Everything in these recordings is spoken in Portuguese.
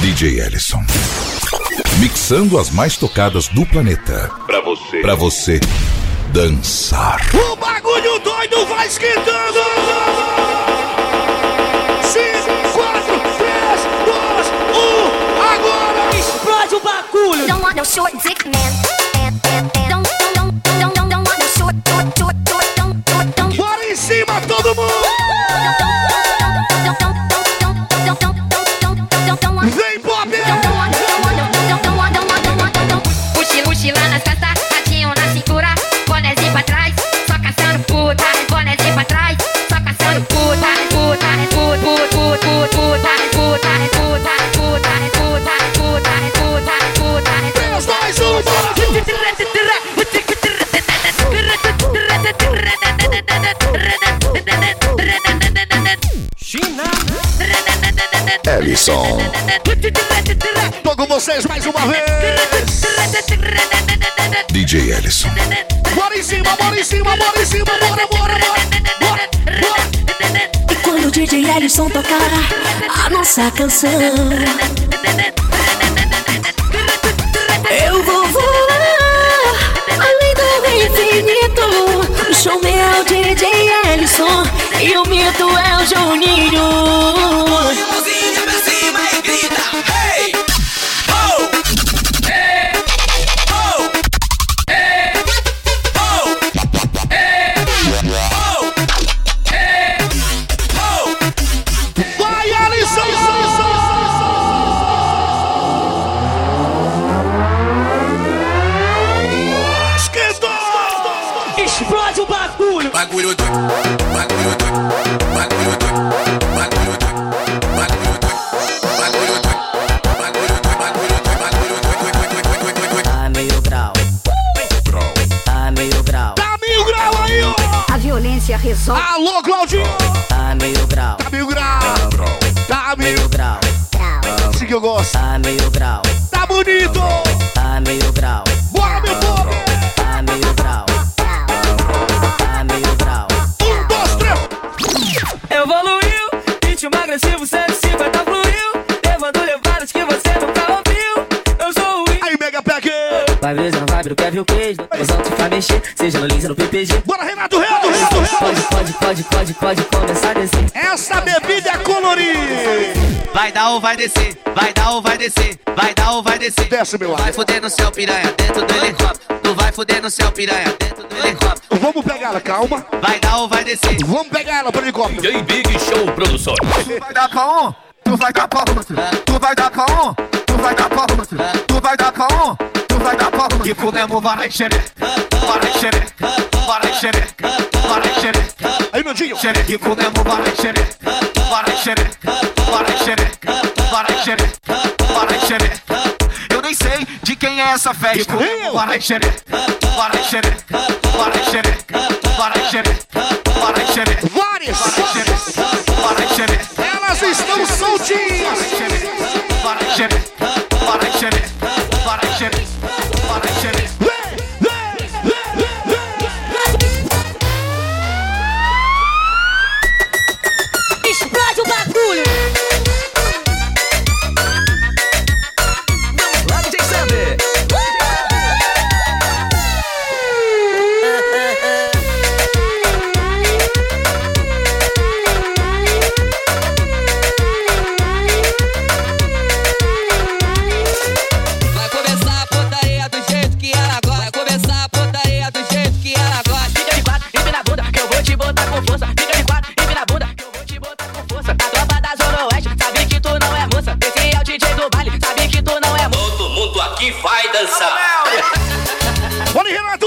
DJ Ellison. Mixando as mais tocadas do planeta. Pra você. Pra você dançar. O bagulho doido vai esquentando! 5, 4, 3, 2, 1, agora! Explode o bagulho! Don't want no short dick man. Tô com vocês mais uma vez! DJ Ellison. Bora em cima, bora em cima, bora em cima, bora, bora, bora! Bora, bora! E quando o DJ Ellison tocar a nossa canção, eu vou voar além do infinito. O showman é o DJ Ellison e o mito é o Juninho. Que eu gosto! Tá meio grau. Tá bonito! Tá meio grau. Vai ver o Kevin o Cage. Mozão te faz mexer, seja no Lins ou no PPG. Bora, Renato, Renato, Renato, Renato! Pode, pode, pode, pode, pode começar a descer. Essa bebida é colorida! Vai dar ou vai descer, vai dar ou vai descer, vai dar ou vai descer. Desce, meu Vai fuder no céu, piranha, dentro do helicóptero. Tu vai fuder no céu, piranha, dentro do helicóptero. Vamos pegar ela, calma. Vai dar ou vai descer. Vamos pegar ela pro helicóptero. DJ Big Show Produções. vai dar pra um, tu vai dar pra um, tu vai dar pra um, tu vai dar pra um, tu vai dar pra um, tu vai dar pau E comemos varai xerê, varai xerê, varai xerê, Aí meu dinho e comemos varai Eu nem sei de quem é essa festa E comemos varai xerê, varai xerê, Elas estão soltinhas! Aqui vai dançar. Olha Renato!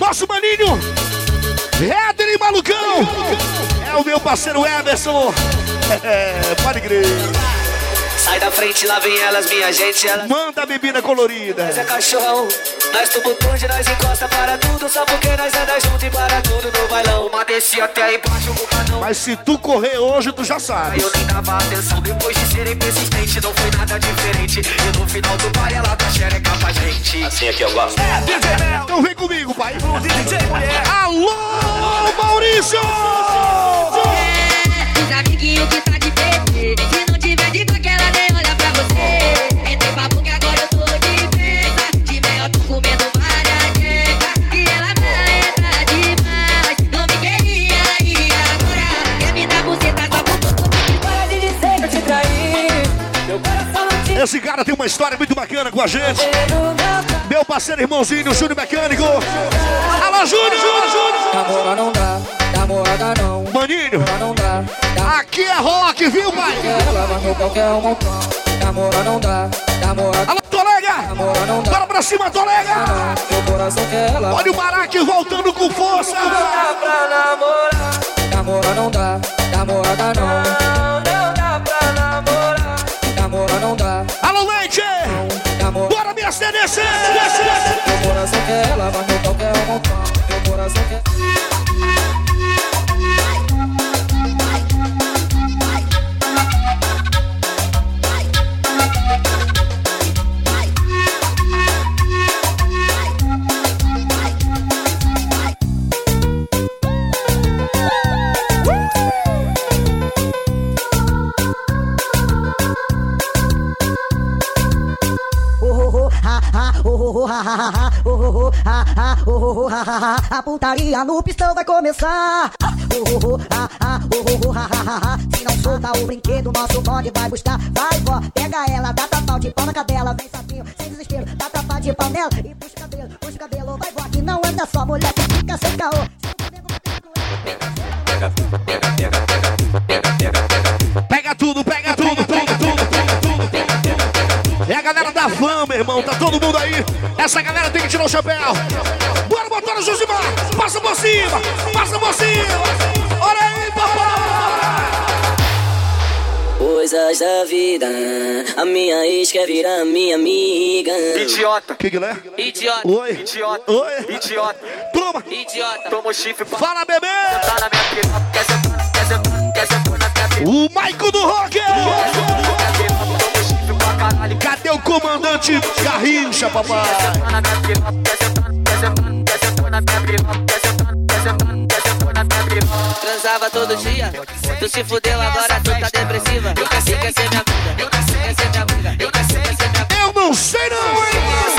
Nosso maninho! Éder e Malucão! É o meu parceiro Everson! É, pode crer! Sai da frente, lá vem elas, minha gente. Elas Manda a bebida colorida! é cachorrão. Nós tudo tudo, nós encosta para tudo. Só porque nós anda junto e para tudo no bailão. Uma descia até aí embaixo, o não. Mas se tu correr hoje, tu já sabe. Eu nem dava atenção depois de serem persistente, não foi nada diferente. E no final do baile ela tá xereca pra gente. Assim é que eu gosto. Então vem comigo, pai! Alô, Maurício! Os amiguinhos que tá de PT. Esse cara tem uma história muito bacana com a gente. Meu parceiro irmãozinho, Júnior Mecânico. Alô, Júnior! Júnior! Namora não dá, namorada não. Maninho, aqui é rock, viu, pai? Montão. Namora não dá, namorada Alô, dá. Bora pra cima, ela. Olha o Maraque voltando com força! Namora não dá, namorada. Não Bora, minha CDC! Meu coração quer ela, vai no qualquer um montão. Meu coração quer. A putaria no pistão vai começar. Oh, oh, oh, ah, ah, oh, oh, oh. Se não soltar o brinquedo, nosso bonde vai buscar. Vai, vó, pega ela, dá tapau de pau na cadela. Vem sapinho, sem desespero, dá tapa de pau nela. E puxa o cabelo, puxa o cabelo. Vai, vó, que não anda só, mulher que fica sem caô. Pega Flam, meu irmão, tá todo mundo aí. Essa galera tem que tirar o chapéu. Bora botar no Josimar. Passa por cima, passa por cima. Olha aí, papai. Coisas da vida, a minha ex quer virar minha amiga. Idiota, Que que é? Idiota, Oi. idiota, Oi. idiota. Toma. idiota. Tomou chifre pra Fala, bebê. tá na minha. Quer sentar, quer sentar, quer sentar na minha piroca. O Maico do Rock. Chifre pra caralho. Cadê o comandante Garrincha, papai? Transava todo dia. Tu se fudeu, agora tu tá depressiva. Quer ser, ser minha amiga. Quer ser minha amiga. Quer ser, ser minha amiga. Eu não sei não.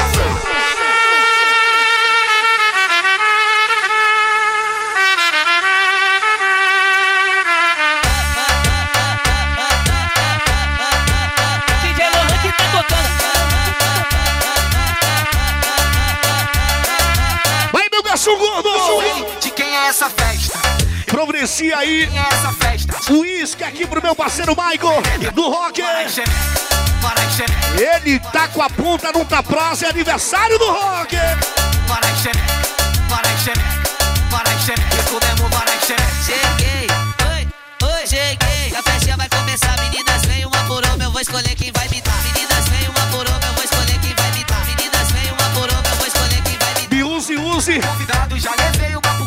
Gordo. De quem é essa festa? Providencia aí Quem é essa festa? o uísque aqui pro meu parceiro Michael do Rock. Ele tá com a ponta no praça, é aniversário do Rock. Cheguei, oi, oi, cheguei. A festinha vai começar, meninas, vem uma por uma, eu vou escolher quem vai me dar. Meninas, 11.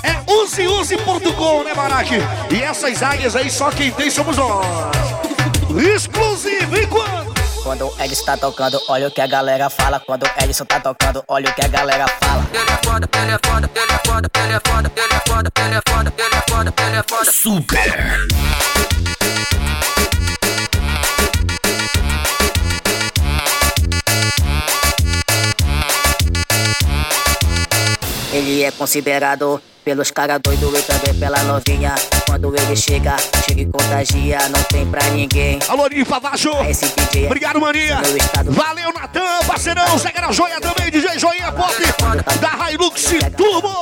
É 1111.com, né, Baraque? E essas águias aí só quem tem somos nós. Exclusivo, enquanto. Quando o Edson está tocando, olha o que a galera fala. Quando o Edson está tocando, olha o que a galera fala. Ele é foda, ele é foda, ele é foda, ele é foda, ele é foda, ele é foda, ele é foda, ele é foda. É Super. Ele é considerado pelos cara doido e também pela novinha. Quando ele chega, chega e contagia, não tem pra ninguém. Alô, Nifa Baixo. DJ é Obrigado, maninha. Valeu, Natan, parceirão. Zé Gara Joia também, DJ Joinha Pop. Da Hilux Turbo.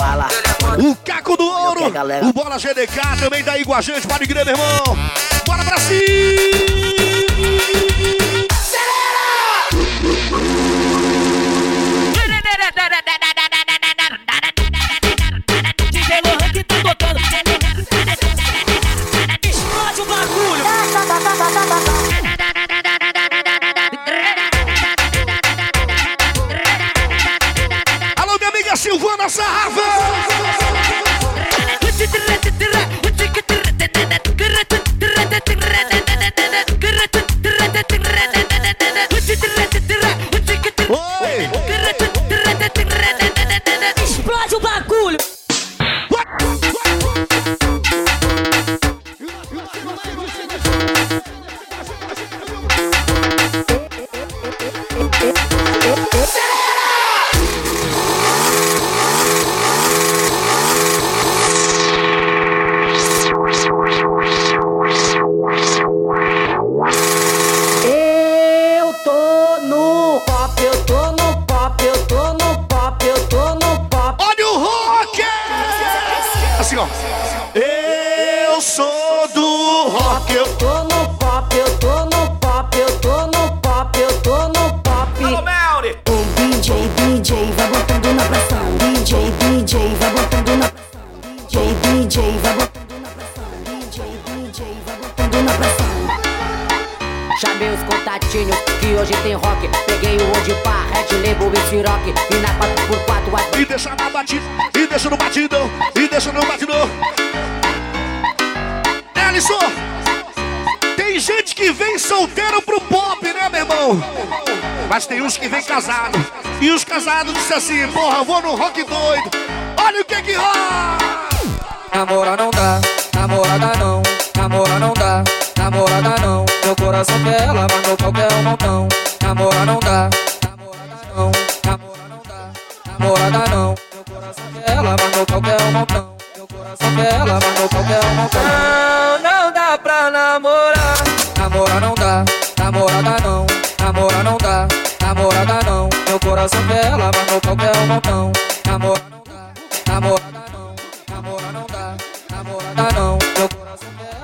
O Caco do Ouro. O Bola GDK também tá aí com a gente. Pode crer, meu irmão. Bora pra cima. DJ Explode o bagulho. Alô, minha amiga Silvana Sarrafa. Rock. Peguei o onde pá, Red Label e Ciroc. E na 4x4 E deixa na batida, e deixa no batidão, e deixa no batidão. Ellison, tem gente que vem solteiro pro pop, né, meu irmão? Mas tem uns que vem casado. E os casados dizem assim, porra, vou no rock doido. Olha o que que rola! Namora não dá, namorada não, namora não dá, namorada não. Meu coração quer ela, mas meu pau quer um montão. Namora não dá, namorada não, namora não dá, namorada não. Meu coração quer ela, mas meu pau quer um montão. Meu coração quer ela, mas meu pau quer um montão. Não, não dá pra namorar. Namora não dá, namorada não, namora não dá, namorada não. Meu coração quer ela, mas meu pau um montão. Namora não dá, namorada não, namora não dá, namorada não. Meu coração quer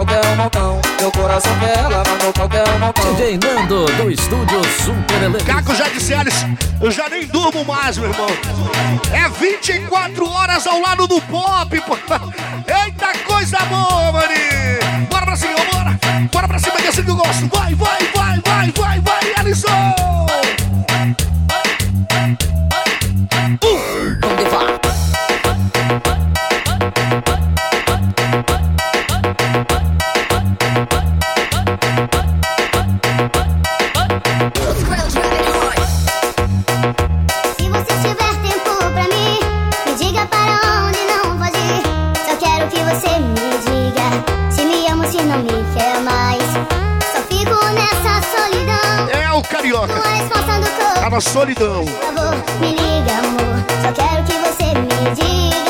ela, mas meu pau quer um montão. Meu coração quer ela, mas meu pau quer um montão. DJ Nando do estúdio Super Elenco. Caco já disse, Ellison, eu já nem durmo mais, meu irmão. É 24 horas ao lado do pop, pô. Eita coisa boa, maninho. Bora pra cima, bora. Bora pra cima, que é assim que eu gosto. Vai, vai, vai, vai, vai, vai, Ellison. Vamos carioca. Tá na solidão. Por favor, me liga, amor. Só quero que você me diga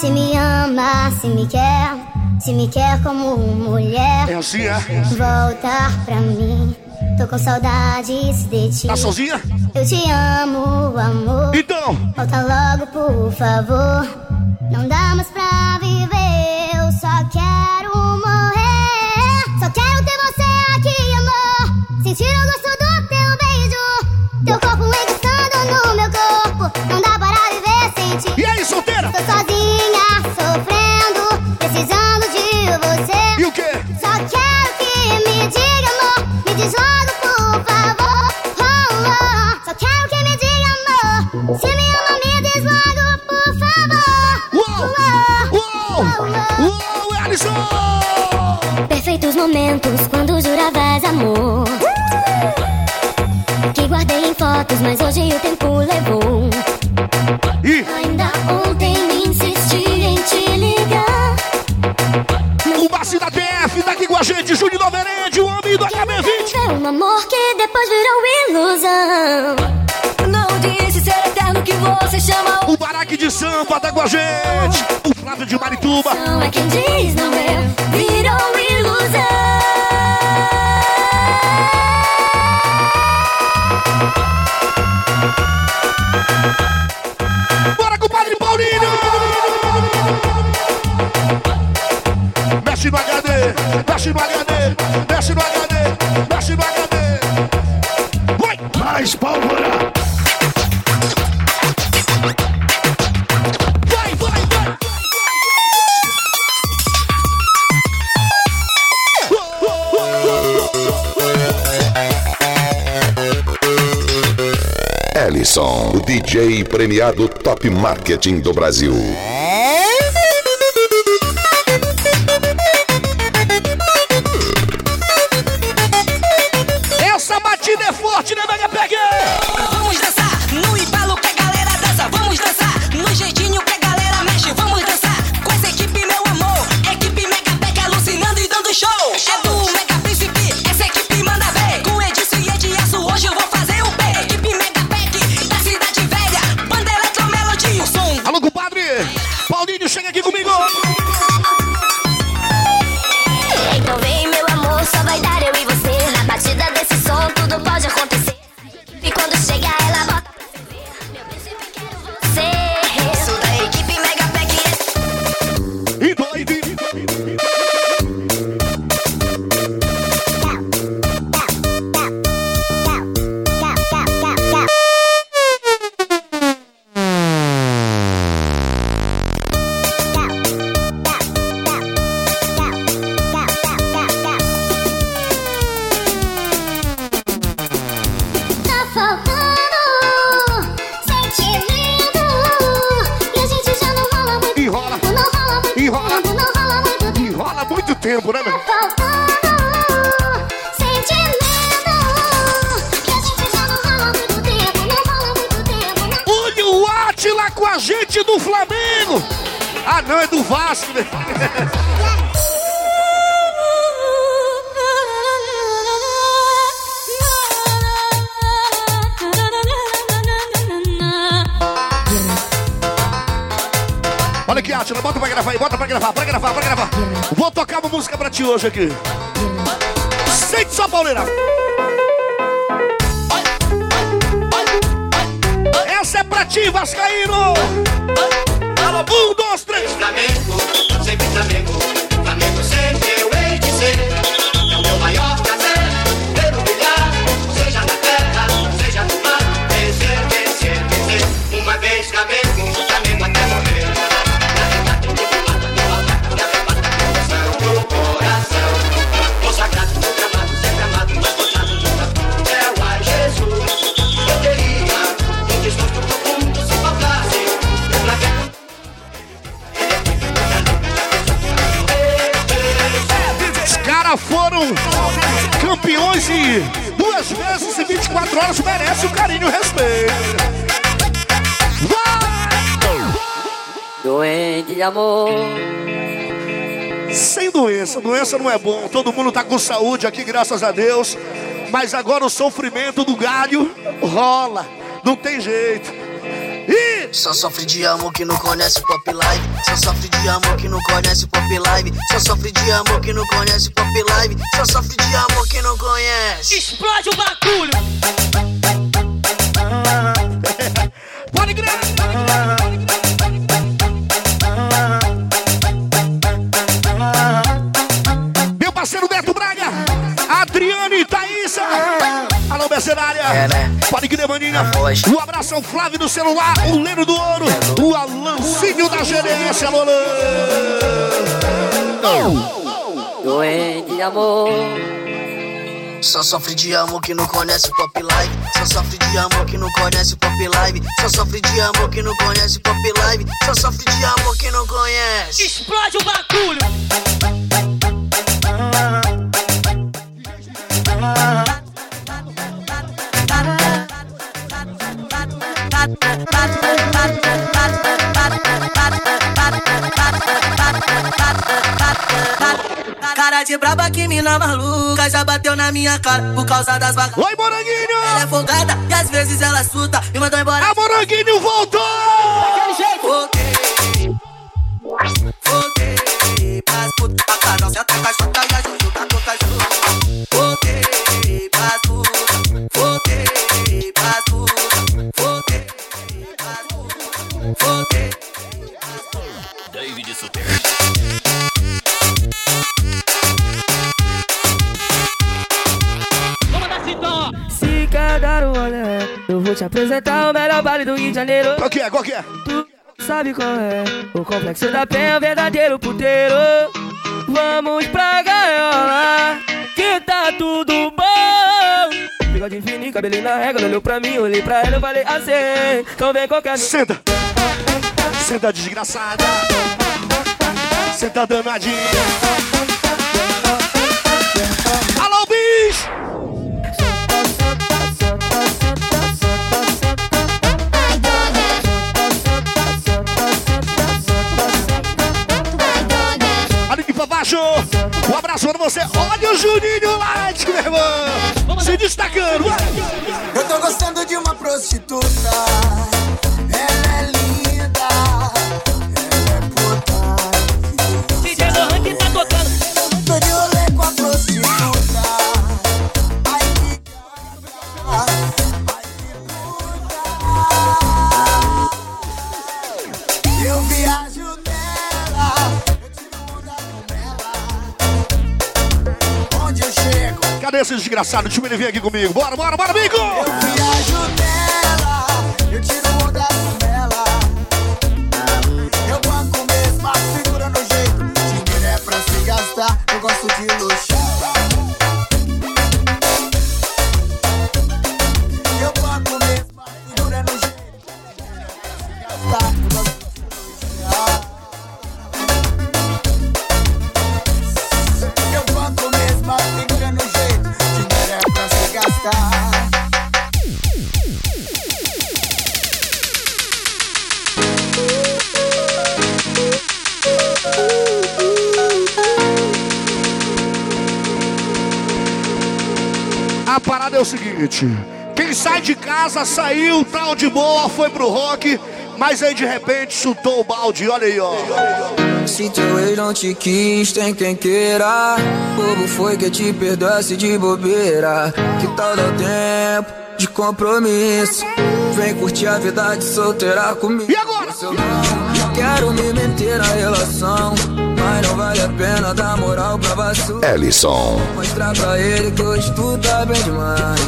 se me ama, se me quer, se me quer como mulher. É assim, é? Voltar pra mim. Tô com saudades de ti. Tá sozinha? Eu te amo, amor. Então. Volta logo, por favor. Não dá mais pra viver. Eu só quero DJ premiado Top Marketing do Brasil. Música pra com saúde aqui, graças a Deus. Mas agora o sofrimento do galho rola. Não tem jeito. E Só sofre de amor que não conhece pop live. Só sofre de amor que não conhece pop live. Só sofre de amor que não conhece pop live. Só sofre de amor que não conhece. Explode o bagulho. Mercenária. É, né? Pode crer, maninha. A voz. Um abraço ao Flávio do celular, o Leno do Ouro, o Alancinho da GDS. Alô. Doente de amor. Só sofre de amor que não conhece pop live. Só sofre de amor que não conhece pop live. Só sofre de amor que não conhece pop live. Só sofre de amor que não conhece. Explode o bagulho. De braba que mina maluca já bateu na minha cara por causa das vacas. Oi, Moranguinho! Ela é folgada e às vezes ela suta e mandou embora. A Moranguinho voltou! Daquele jeito. Voltei. Voltei. Pras putas, pra canal, senta com a chota e a Juju tá te apresentar o melhor baile do Rio de Janeiro. Qual que é? Qual que é? Tu sabe qual é? O complexo da penha, o verdadeiro puteiro. Vamos pra gaiola, que tá tudo bom. Bigode fininho, cabelinho na régua, ela olhou pra mim, olhei pra ela, eu falei assim. Então vem qualquer. Senta! Senta, desgraçada! Senta, danadinha! Alô, Um abraço pra você! Olha o Juninho Light, meu irmão! Se destacando! Eu tô gostando de uma prostituta. Ela é linda. Desgraçado? Deixa ele vir aqui comigo. Bora, bora, bora, amigo! Viajo nela, seguinte: quem sai de casa saiu, tal de boa, foi pro rock, mas aí de repente chutou o balde, olha aí, ó. Se teu ex não te quis, tem quem queira. Bobo foi que te perdoasse de bobeira. Que tal dar tempo de compromisso? Vem curtir a vida de solteira comigo. E agora? Eu não quero me meter na relação. Mas não vale a pena dar moral pra vacilar. Ellison. Mostrar pra ele que hoje tu tá bem demais.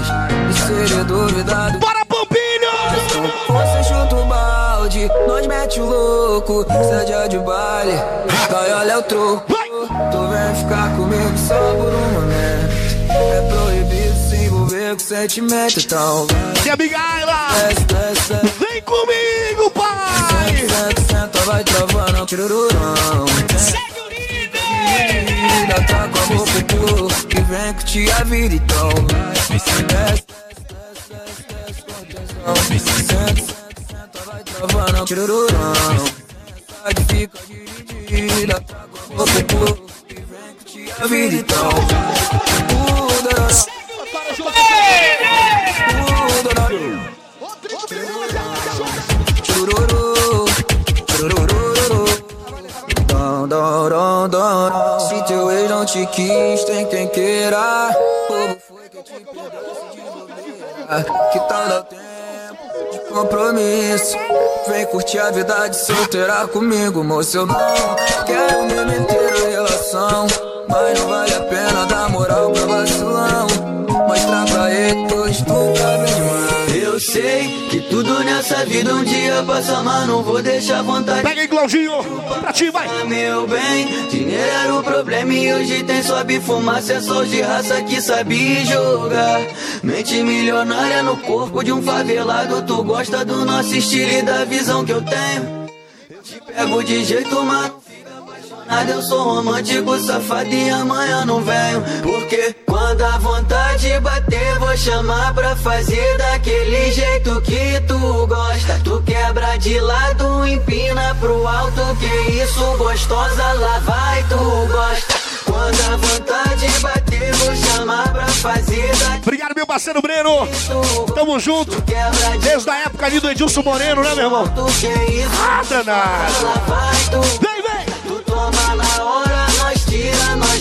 E se ele duvidar do. Bora, Pampilho! Você chuta o balde, nós mete o louco. Seja de baile, cai, olha o troco. Tu vem ficar comigo só por um momento. É proibido se envolver com sentimento, então vai. E amiga Ayla, vem comigo, pai! Senta, senta, vai travando, tirururão. Curtir a vida, então. Desce, desce, desce. Senta, senta, vai travando, tirururão. Sai que fica dividida, tá com a boca que vem curtir a vida, então te quis, tem quem queira. Bobo foi que te bobeira. Que tal dar tempo de compromisso? Vem curtir a vida de solteira comigo, moço. Eu não quero me meter na relação. Mas não vale a pena dar moral pra vacilão. Mostrar pra ele que hoje tu sei que tudo nessa vida um dia passa, mas não vou deixar vontade. Pega aí, Claudinho, pra ti, vai! Meu bem, dinheiro era o problema e hoje tem sobe fumaça, é só de raça que sabe jogar. Mente milionária no corpo de um favelado, tu gosta do nosso estilo e da visão que eu tenho. Eu te pego de jeito, mano. Nada, eu sou romântico, safado e amanhã não venho. Porque quando a vontade bater, vou chamar pra fazer daquele jeito que tu gosta. Tu quebra de lado, empina pro alto, que isso gostosa, lá vai, tu gosta. Quando a vontade bater, vou chamar pra fazer daquele Obrigado, meu parceiro Breno. Tamo junto. Desde a época ali do Edilson Moreno, né, meu irmão? Ah, danado.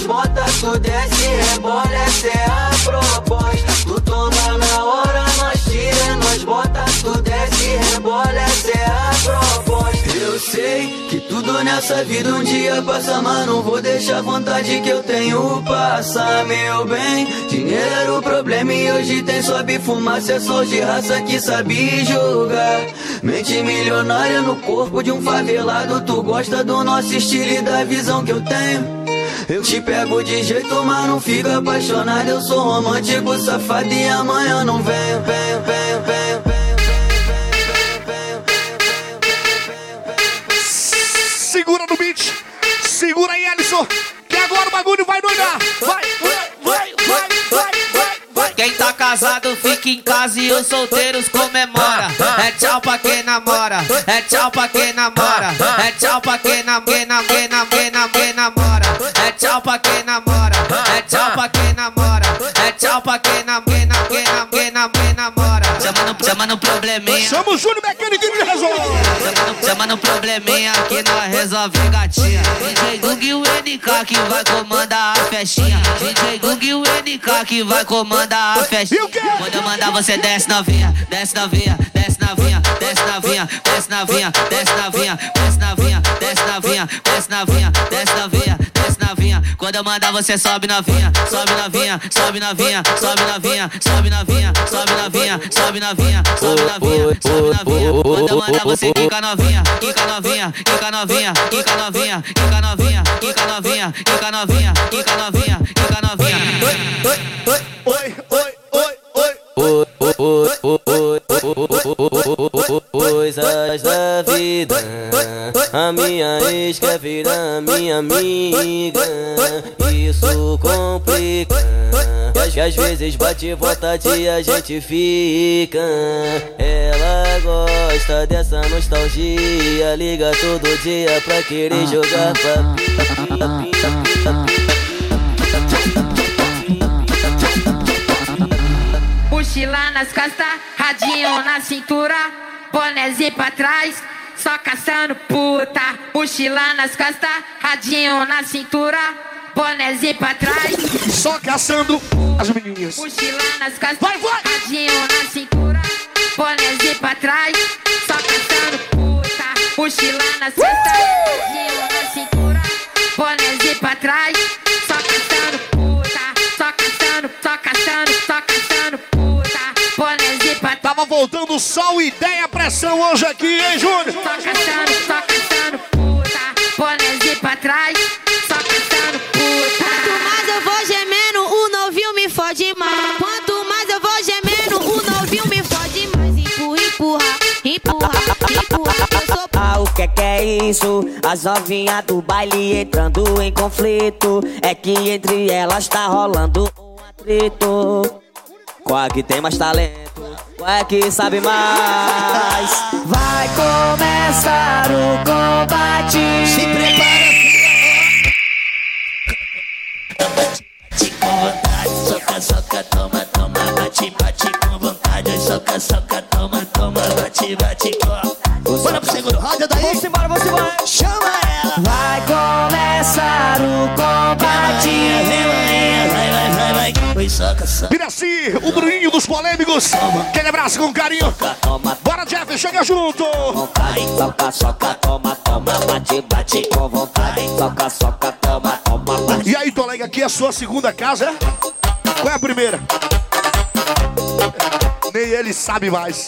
Bota, tu desce, rebola, essa é a proposta. Tu toma na hora, nós tira, nós bota, tu desce, rebola, essa é a proposta. Eu sei que tudo nessa vida um dia passa, mas não vou deixar a vontade que eu tenho passar, meu bem. Dinheiro era o problema e hoje tem sobe fumaça, é só de raça que sabe jogar. Mente milionária no corpo de um favelado, tu gosta do nosso estilo e da visão que eu tenho. Eu te pego de jeito, mas não fica apaixonado. Eu sou romântico, safado e amanhã não venho, venho, venho, venho, venho. Segura no beat. Segura aí, Alisson. Que agora o bagulho vai doidar. Vai, vai, vai, vai, vai, vai, vai. Quem tá casado fica em casa e os solteiros comemora. É tchau pra quem namora, é tchau pra quem namora, é tchau pra quem nam, quem nam, quem nam, quem nam, quem namora. É tchau pra quem namora, é tchau pra quem namora, é tchau pra quem nam, quem nam, quem nam, quem nam, quem namora. Chama no, chama no probleminha. Chama o Júnior Mecânico e resolve. Chama no, chama no probleminha que nós resolve gatinha. DJ Gug e o NK que vai comandar a festinha. DJ Gug e o NK que vai comandar a festinha. Quando eu mandar você desce novinha, desce novinha, desce novinha, desce novinha, desce novinha, desce novinha, desce novinha, desce novinha, desce novinha, desce novinha, desce novinha. Quando eu mandar você sobe novinha, sobe novinha, sobe novinha, sobe novinha, sobe novinha, sobe novinha, sobe novinha, sobe novinha, sobe novinha. Quando eu mandar você quica novinha, quica novinha, quica novinha, quica novinha, quica novinha, quica novinha, quica novinha, quica novinha, quica novinha. Oi, oi, oi, oi. Coisas da vida, a minha ex quer virar minha amiga. Isso complica, que às vezes bate vontade e a gente fica. Ela gosta dessa nostalgia, liga todo dia pra querer jogar papinha. Mochila nas costas, radinho na cintura, bonézinho pra trás, só caçando puta. Mochila nas costas, radinho na cintura, bonézinho pra trás. Só caçando as menininhas. Mochila nas costas, vai, vai. Sol, ideia, pressão hoje aqui, hein, Júnior? Só caçando, só caçando puta. Bonézinho pra trás, só caçando puta. Quanto mais eu vou gemendo, o novinho me fode mais. Quanto mais eu vou gemendo, o novinho me fode mais. Empurra, empurra, empurra, empurra. Eu sou Ah, o que que é isso? As novinhas do baile entrando em conflito. É que entre elas tá rolando um atrito. Qual é que tem mais talento? Qual é que sabe mais? Vai começar o combate. Se prepara, com vontade, soca, soca, toma, toma, bate, bate com vontade, soca, soca, toma, toma, bate, bate com. Bora pro segundo round daí. Vamos embora, vamos embora. Chama ela. Vai começar o combate. Vem, vai, vai, Piraci, o Bruninho dos polêmicos. Aquele abraço com carinho. Bora, Jeff, chega junto. Soca, toma, toma, bate, bate com vontade. Soca, toma, toma, bate. E aí, Tolega, aqui é a sua segunda casa? Qual é a primeira? Nem ele sabe mais.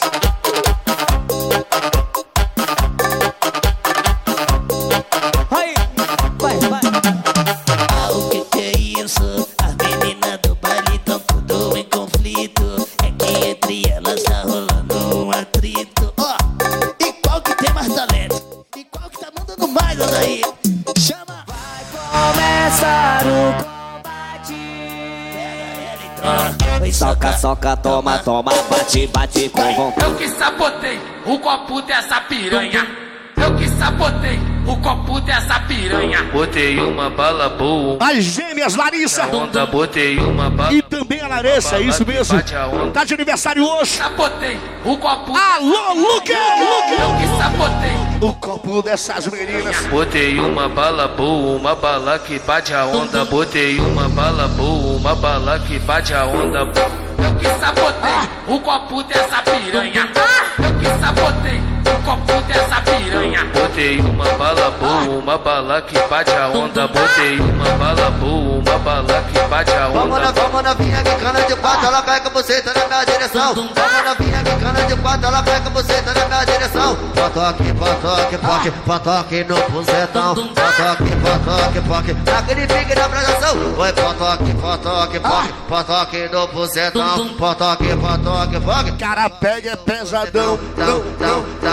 Oi, Soca, soca, toma, toma, bate, bate com vontade. Eu que sabotei o copo dessa piranha. Eu que sabotei o copo dessa piranha. Botei uma bala boa. As gêmeas Larissa. Onda, botei uma bala. E também a Larissa, é isso mesmo. Tá de aniversário hoje. Sabotei o copo. Alô, Luque! Eu que sabotei. O copo dessas meninas. Botei uma bala boa, uma bala que bate a onda. Botei uma bala boa, uma bala que bate a onda. Eu que sabotei o copo dessa piranha. Eu que sabotei o copo dessa piranha. Botei uma bala boa, uma bala que bate a onda. Botei uma bala boa, uma bala que bate a Vamos na, onda. vamos novinha que cana de quatro, ela pega você tá na minha direção. Vamos novinha que cana de quatro, ela pega você tá na minha direção. Patoque, patoque, poque, patoque no bucetão. Patoque, patoque, poque, naquele pique da apresentação. Oi, patoque, patoque, poque, patoque no bucetão. Patoque, patoque, poque. Cara, pega é pesadão. Não, não, não,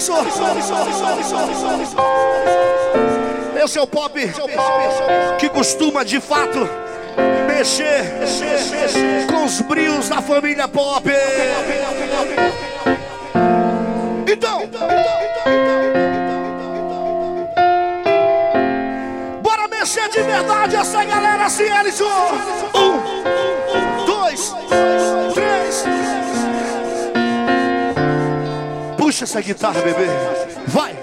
Ellison. Esse é o pop que costuma de fato mexer com os brios da família pop. Então, bora mexer de verdade essa galera assim, Ellison. Um, dois, três. Essa guitarra, bebê. Vai.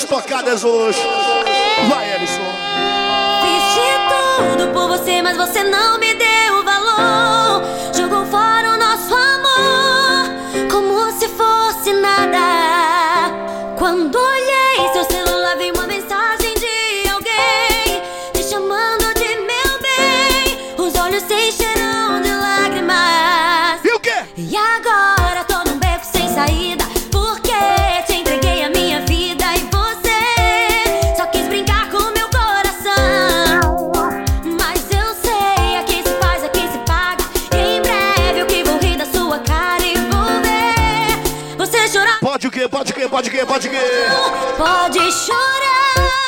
muitas tocadas hoje. Vai, Alisson. Fiz de tudo por você, mas você não Pode crer, pode crer. Pode chorar.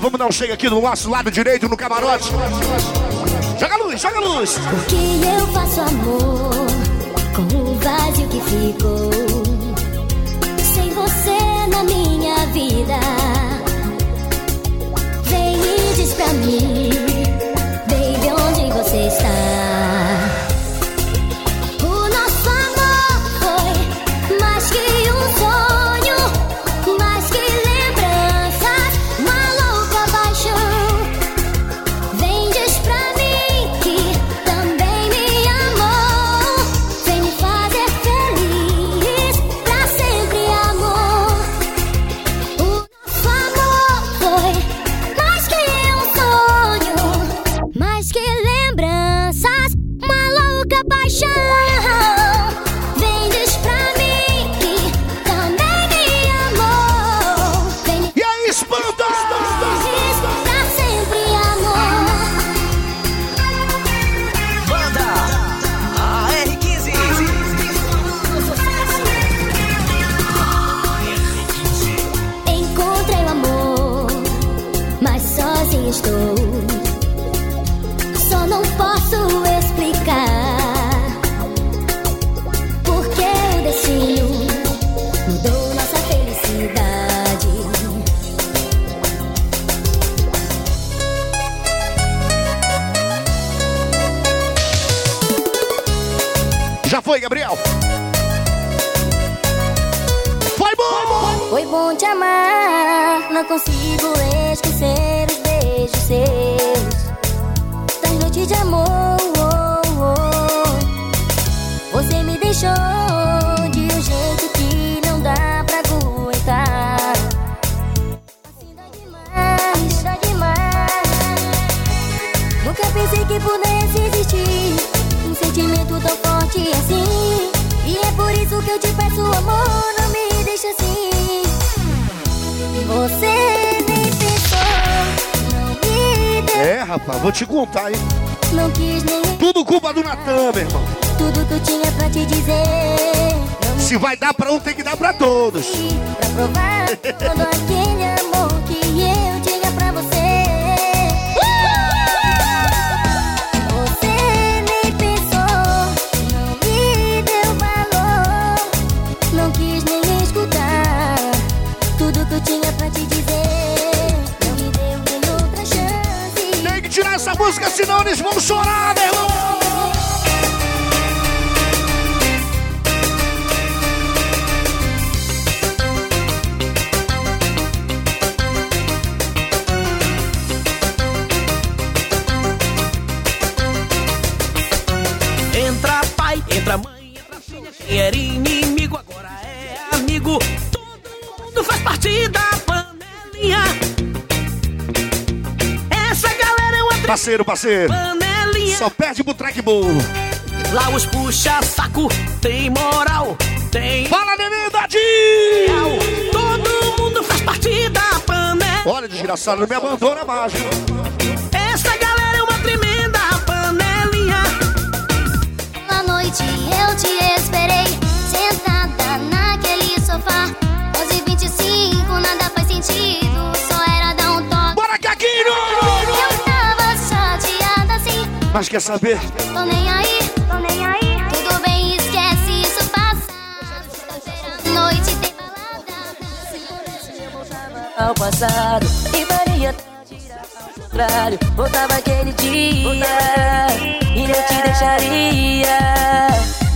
vamos dar um chega aqui no nosso lado direito, no camarote. Joga luz, joga luz. Porque eu faço amor com o vazio que ficou. Sem você na minha vida. Vem e diz pra mim, baby, onde você está. Não consigo esquecer os beijos seus. Das noites de amor, oh, oh. você me deixou de um jeito que não dá pra aguentar. Assim dá demais, dá demais. Nunca pensei que pudesse existir um sentimento tão forte assim. E é por isso que eu te peço amor, não me deixa assim. Você nem pensou, não me deu, É, rapaz, vou te contar, hein? não quis nem Tudo culpa do Natan, meu irmão. tudo que eu tinha pra te dizer. Se vai dar pra um, tem que dar pra todos. pra provar todo aquele amor tirar essa música, senão eles vão chorar, meu irmão. Parceiro, parceiro. panelinha. Só perde pro track bom. Lá os puxa saco, tem moral, tem. Fala, neném, Dadinho! Todo mundo faz parte da panela. Olha, desgraçado, não me abandona mais. Mas quer saber? tô nem aí, tô nem aí. Tudo bem, esquece, isso passa. Noite tem ao passado e faria tirar ao contrário. Voltava aquele dia e eu te deixaria.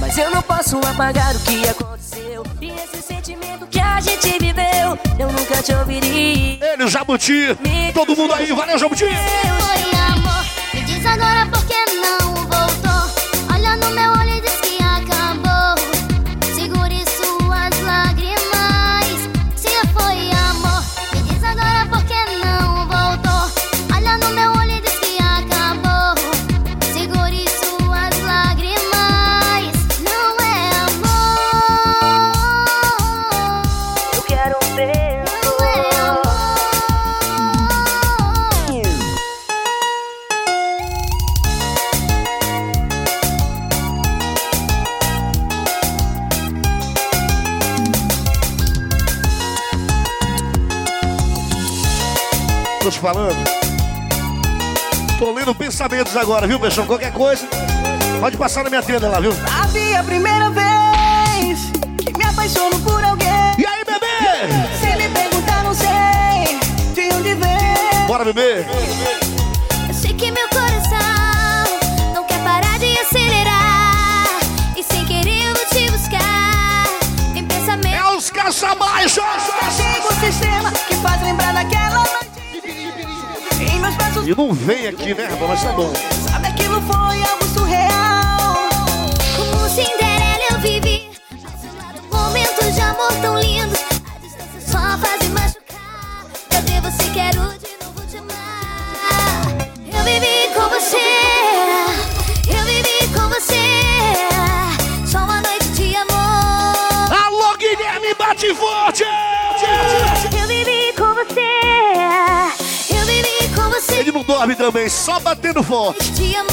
Mas eu não posso apagar o que aconteceu. E esse sentimento que a gente viveu, eu nunca te ouviria. Ele, o Jabuti. Todo mundo aí, valeu, Jabuti. Foi amor, agora por que não Pensamentos agora, viu, Peixão? Qualquer coisa, pode passar na minha tenda lá, viu? Sabe a primeira vez que me apaixono por alguém. E aí, bebê? Se me perguntar, não sei de onde vem. Bora, bebê. Eu sei que meu coração não quer parar de acelerar. E sem querer eu vou te buscar. Em pensamento. É os caça-baixos! Chega E não vem aqui, né, rapaz? Mas tá bom. sabe aquilo foi algo surreal. Como Cinderela eu vivi. Momentos de amor tão lindos. A distância só faz me machucar. Cadê você? Quero de novo te amar. Eu vivi com você. também, só batendo forte. De amor,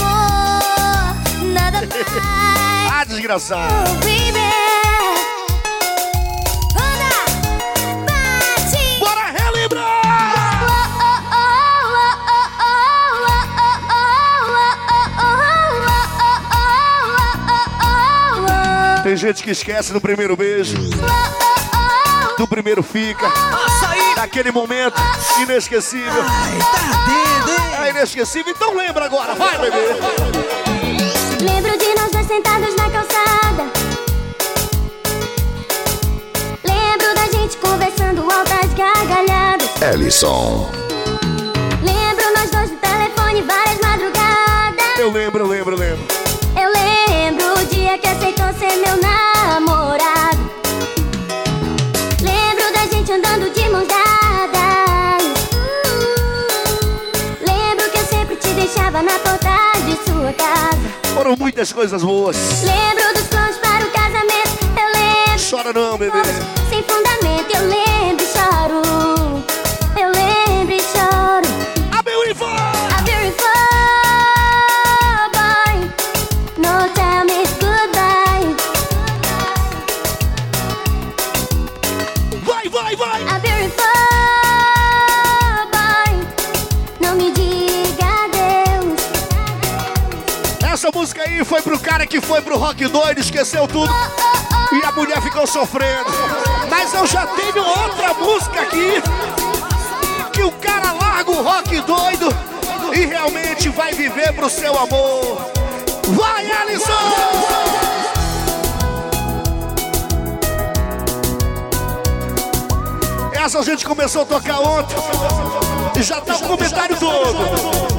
nada mais. ah, desgraçado. Oh, Bora relembrar! Tem gente que esquece do primeiro beijo. Do primeiro fica. Daquele momento inesquecível. Ai, tá inesquecível, então lembra agora, vai, bebê. Lembro de nós dois sentados na calçada. Lembro da gente conversando altas gargalhadas. Ellison. Lembro nós dois no telefone várias madrugadas. Eu lembro, eu lembro, eu lembro. Foram muitas coisas boas. Lembro dos planos para o casamento. Eu lembro. Chora não, bebê. Sem fundamento, eu lembro e choro. Foi pro cara que foi pro rock doido, esqueceu tudo. E a mulher ficou sofrendo. Mas eu já tenho outra música aqui. Que o cara larga o rock doido e realmente vai viver pro seu amor. Vai, Alisson! Essa a gente começou a tocar ontem. E já tá o comentário todo.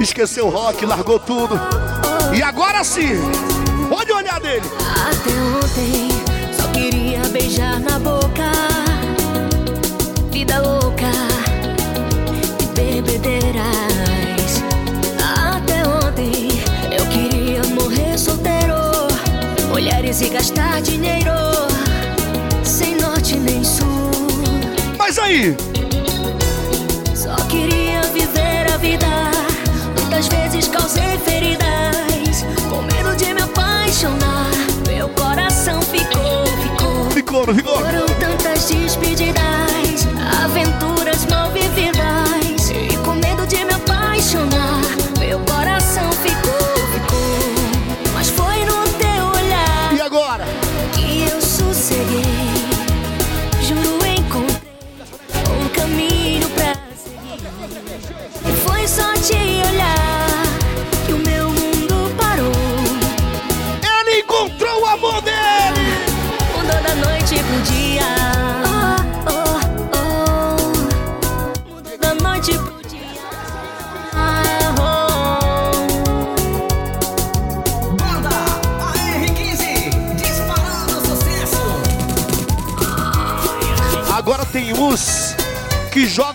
Esqueceu o rock, largou tudo. E agora sim, o olhar dele. Até ontem só queria beijar na boca. Vida louca e bebedeiras. Até ontem eu queria morrer solteiro. Mulheres e gastar dinheiro. Sem norte nem sul. Mas aí, Só queria viver a vida. Causei feridas. Com medo de me apaixonar. Meu coração ficou, ficou. Ficou, ficou?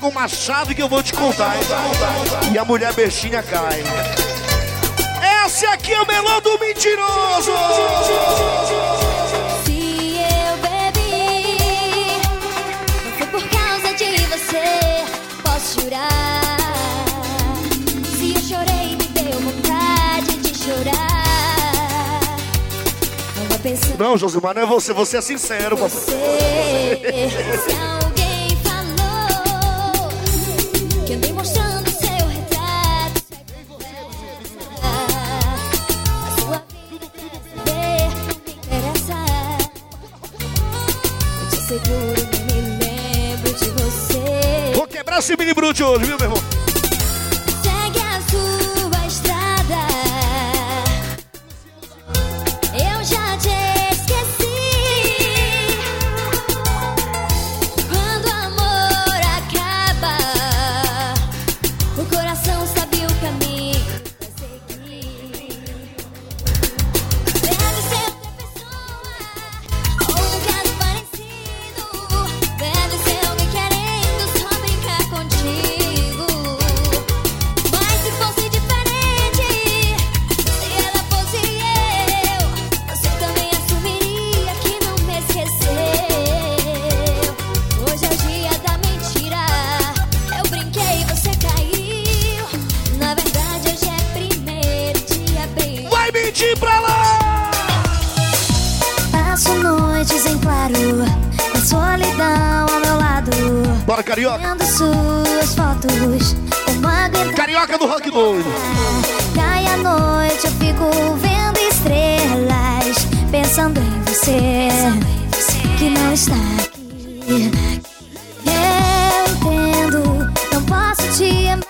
Jogam uma chave que eu vou te contar? E a mulher bestinha cai. Esse aqui é o melão do mentiroso! Se eu bebi, não foi por causa de você, posso jurar. Se eu chorei, me deu vontade de chorar. Tava pensando Não, Josimar, não é você, você é sincero, papai. você. Esse doido! da noite eu fico vendo estrelas, pensando em você, que não está aqui. Eu entendo, não posso te amar.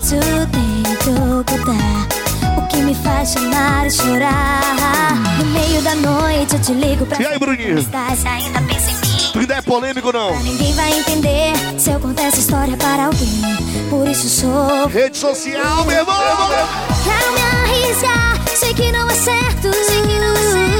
Isso tenho que ocultar o que me faz chamar e chorar. No meio da noite eu te ligo pra E aí, Bruninho? estás, ainda polêmico não? Ninguém vai entender se eu contar essa história para alguém. Por isso sou. Rede social, meu irmão! Quero me arriscar, sei que não é certo. Mas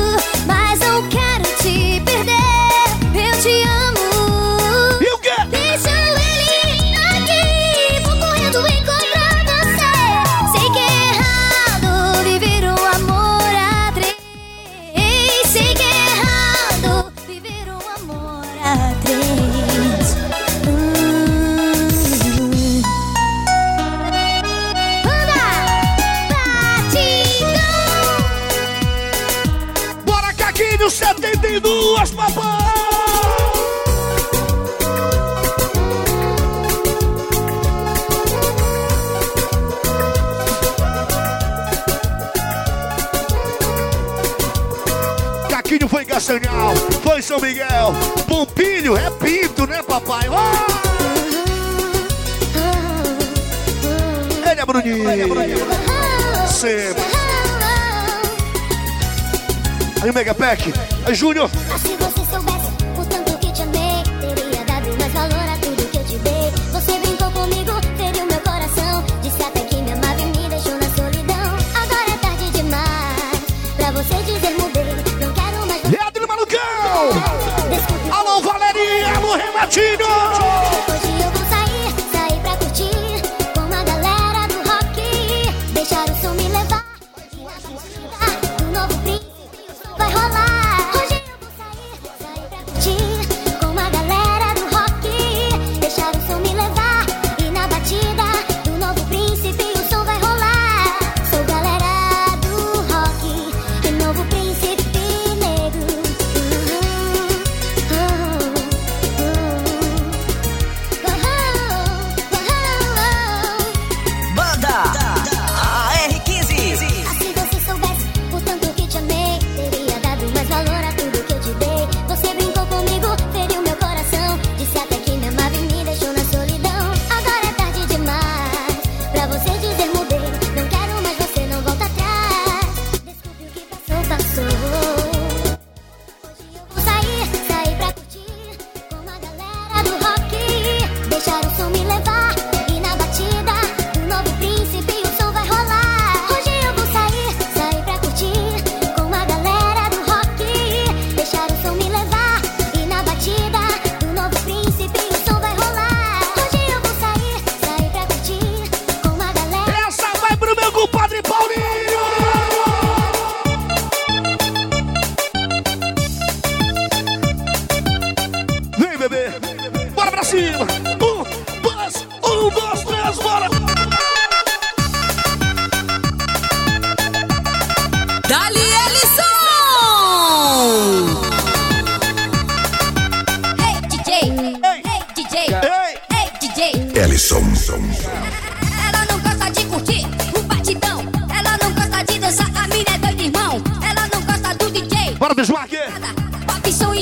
Aí o Megapack, aí Júnior. Se você soubesse o tanto que te amei, teria dado mais valor a tudo que eu te dei. Você brincou comigo, feriu meu coração. Disse até que me amava e me deixou na solidão. Agora é tarde demais pra você dizer mudei. Não quero mais. Leandro Malucão! Alô, Valerinha, alô, Renatinho!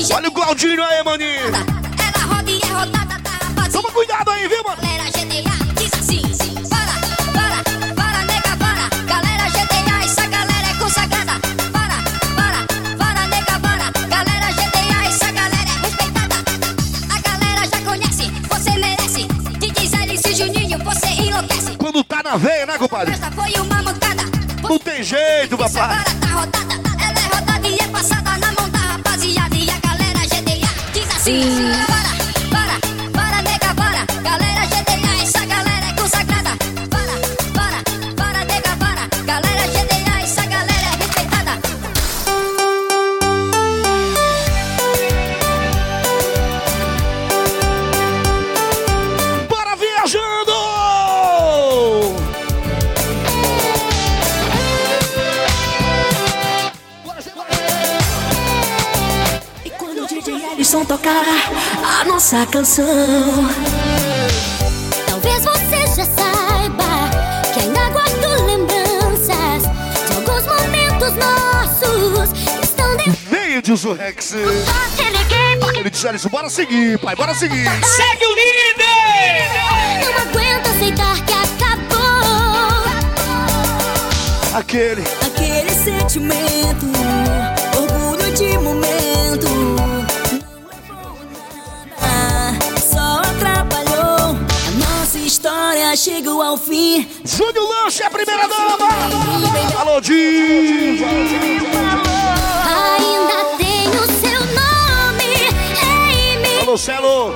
E Olha o Claudinho aí, maninho! Ela roda e é rodada, tá rapaziada. Toma cuidado aí, viu, mano? Galera GTA diz assim: Para, para, para, nega, para. Galera GTA, essa galera é consagrada. Para, para, para, nega, para. Galera GTA, essa galera é respeitada. A galera já conhece, você merece. DJ Alice e Juninho, você enlouquece. Quando tá na veia, né, compadre? Foi uma mancada. Não tem jeito, papai! GTA canção. Talvez você já saiba que ainda guardo lembranças de alguns momentos nossos que estão dentro. Veio de Rex. Só te liguei porque... Ele disse, Alisson, bora seguir, pai, bora seguir. Segue o líder! Não aguento aceitar que acabou. Aquele... Aquele sentimento chego ao fim. Júlio Lanche, é a primeira dama! Alô, Dinho! Ainda tenho seu nome em mim. Alô, Celo!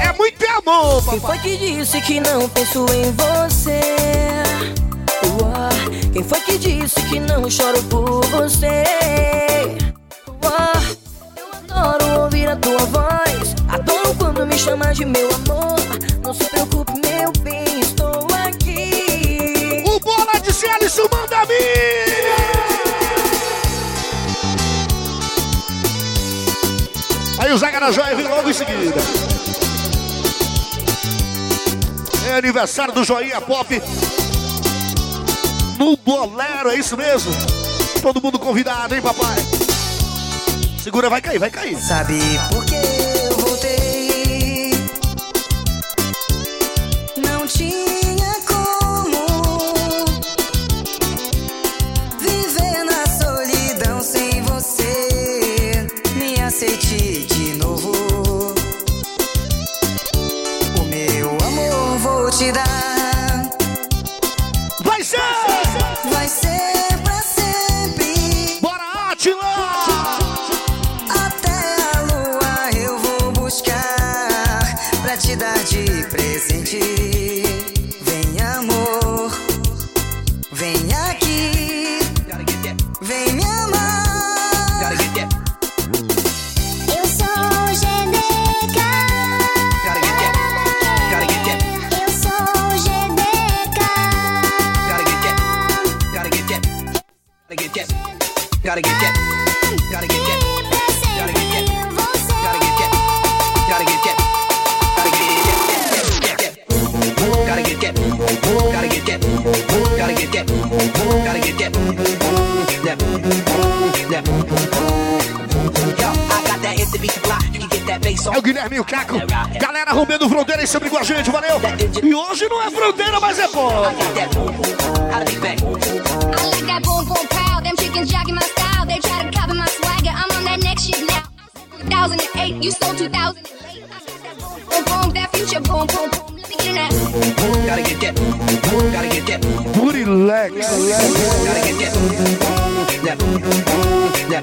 É muito amor, papai. Quem foi que disse que não penso em você? Quem foi que disse que não choro por você? Eu adoro ouvir a tua voz. Adoro quando me chamas de meu amor. Carajó e vem logo em seguida. É aniversário do Joinha Pop. No bolero, é isso mesmo? Todo mundo convidado, hein, papai? Segura, vai cair, vai cair. Sabe por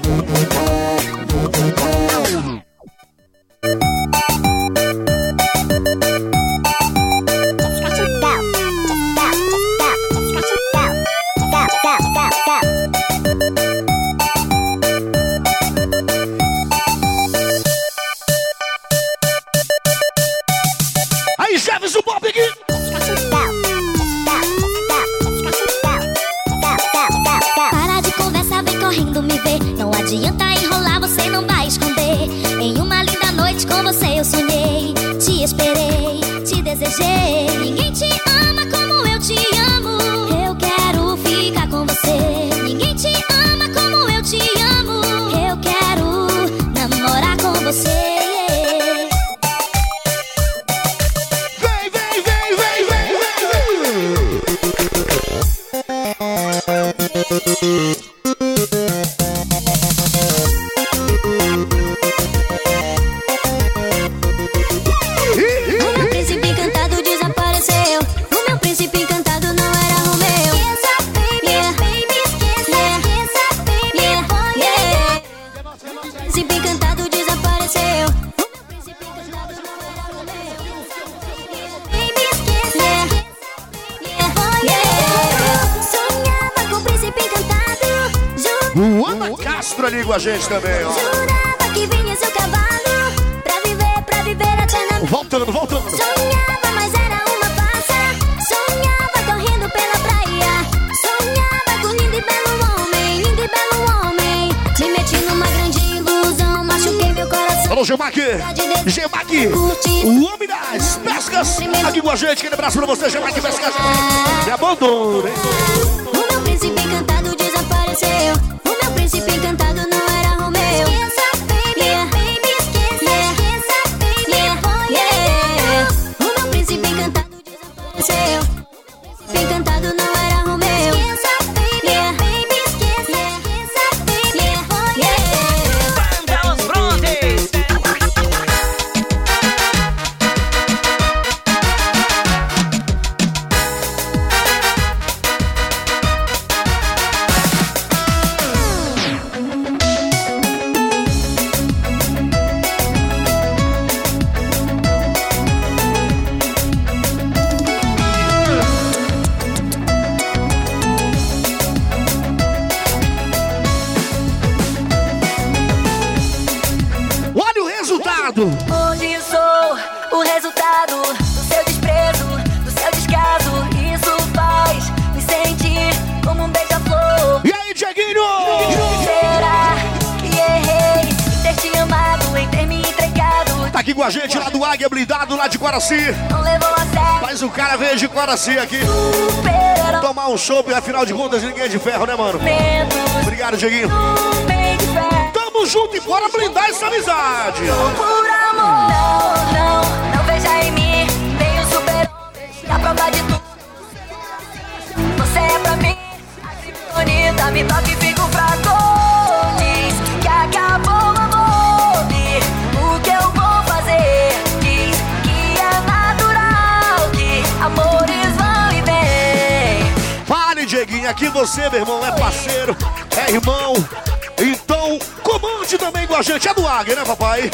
step Coraci. Mas o cara veio de Coraci aqui. Tomar um chopp, afinal de contas, ninguém é de ferro, né, mano? Obrigado, Dieguinho. Tamo junto e bora blindar essa amizade. Por amor, não, não. Aqui você, meu irmão, é parceiro, é irmão. Então, comande também com a gente. É do Águia, né, papai?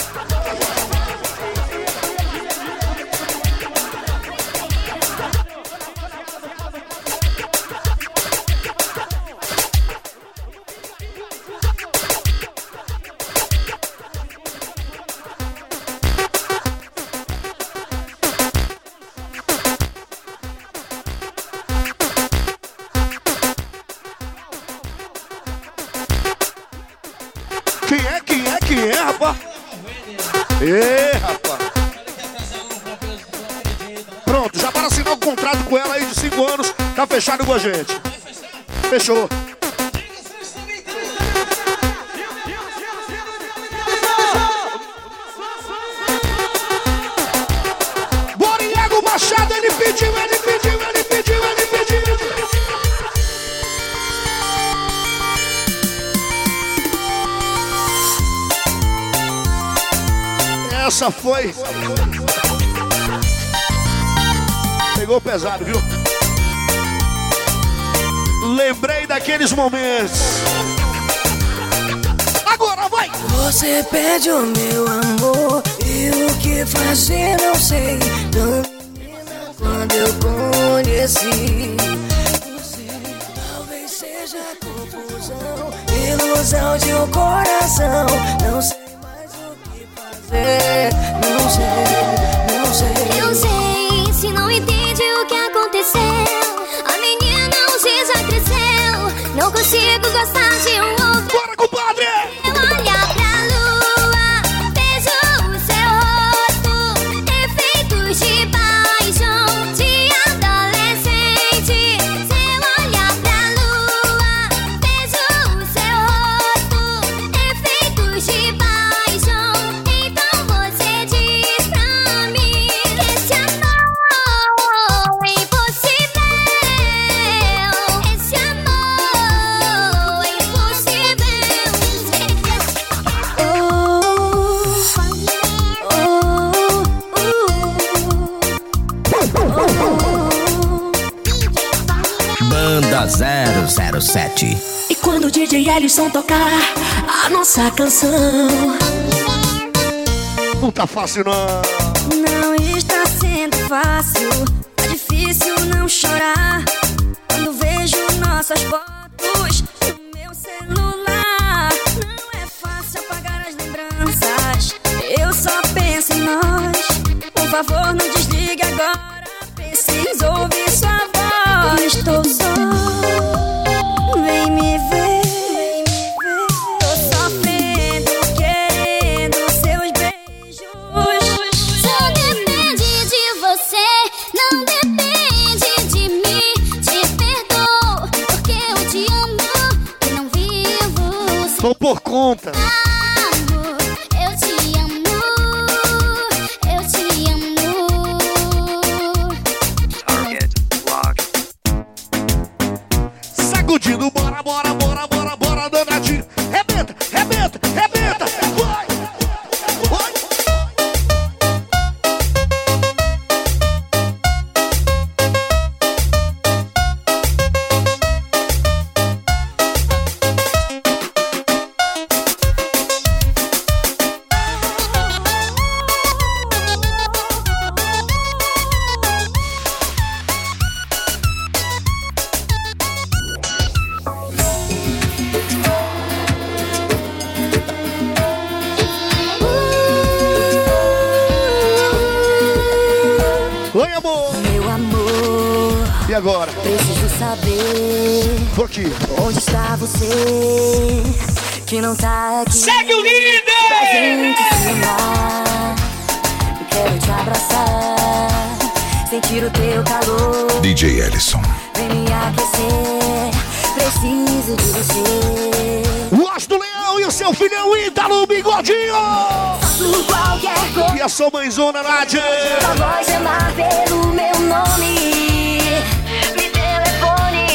Tá fechado com a gente. Fechou. Boriego Machado, ele pediu, ele pediu, ele pediu, ele pediu. Ele pediu. Essa foi. Pegou pesado, viu? Lembrei daqueles momentos. Agora vai! Você pede o meu amor e o que fazer não sei. Não quando eu conheci você, talvez seja confusão, ilusão de um coração. Não sei Não consigo gostar de um 007 E quando o DJ Ellison tocar a nossa canção, Não tá fácil, não. não está sendo fácil. É difícil não chorar quando vejo nossas fotos no meu celular. Não é fácil apagar as lembranças. Eu só penso em nós. Por favor, não desligue agora. Preciso ouvir sua voz. Estou por conta. amor. A sua mãezona, Nádia. Só voz chamar pelo meu nome. Me telefone.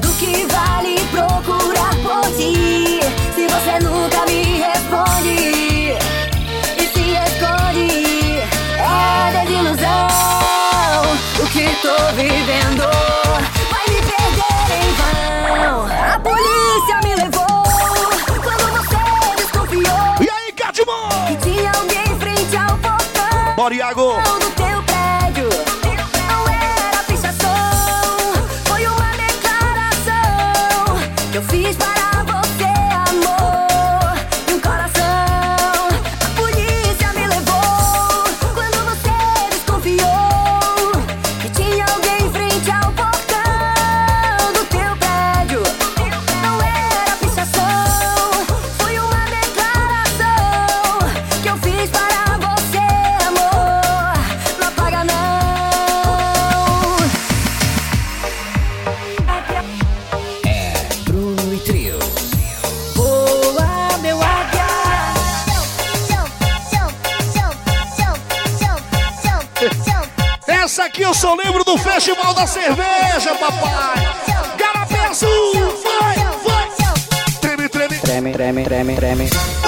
Do que vale procurar por ti? Se você nunca me responde e se esconde, é desilusão. O que tô vivendo vai me perder em vão. A polícia me Tinha alguém frente ao portão Bora, Iago. Da Cerveja, papai. Garapé Azul. Vai, vai. Treme, treme. Treme, treme, treme, treme.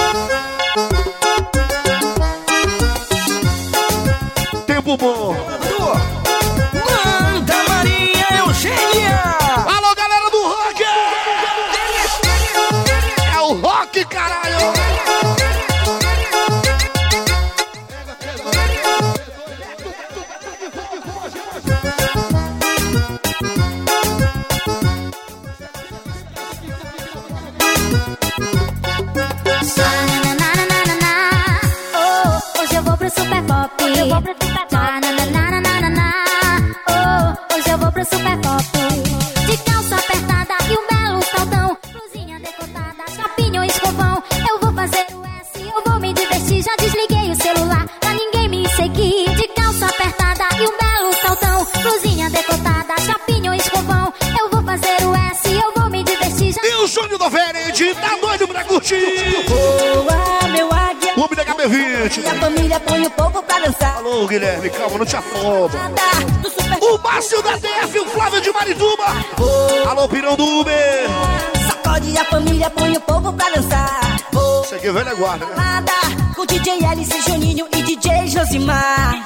aqui, velha guarda. Com DJ Alice Juninho e DJ Josimar.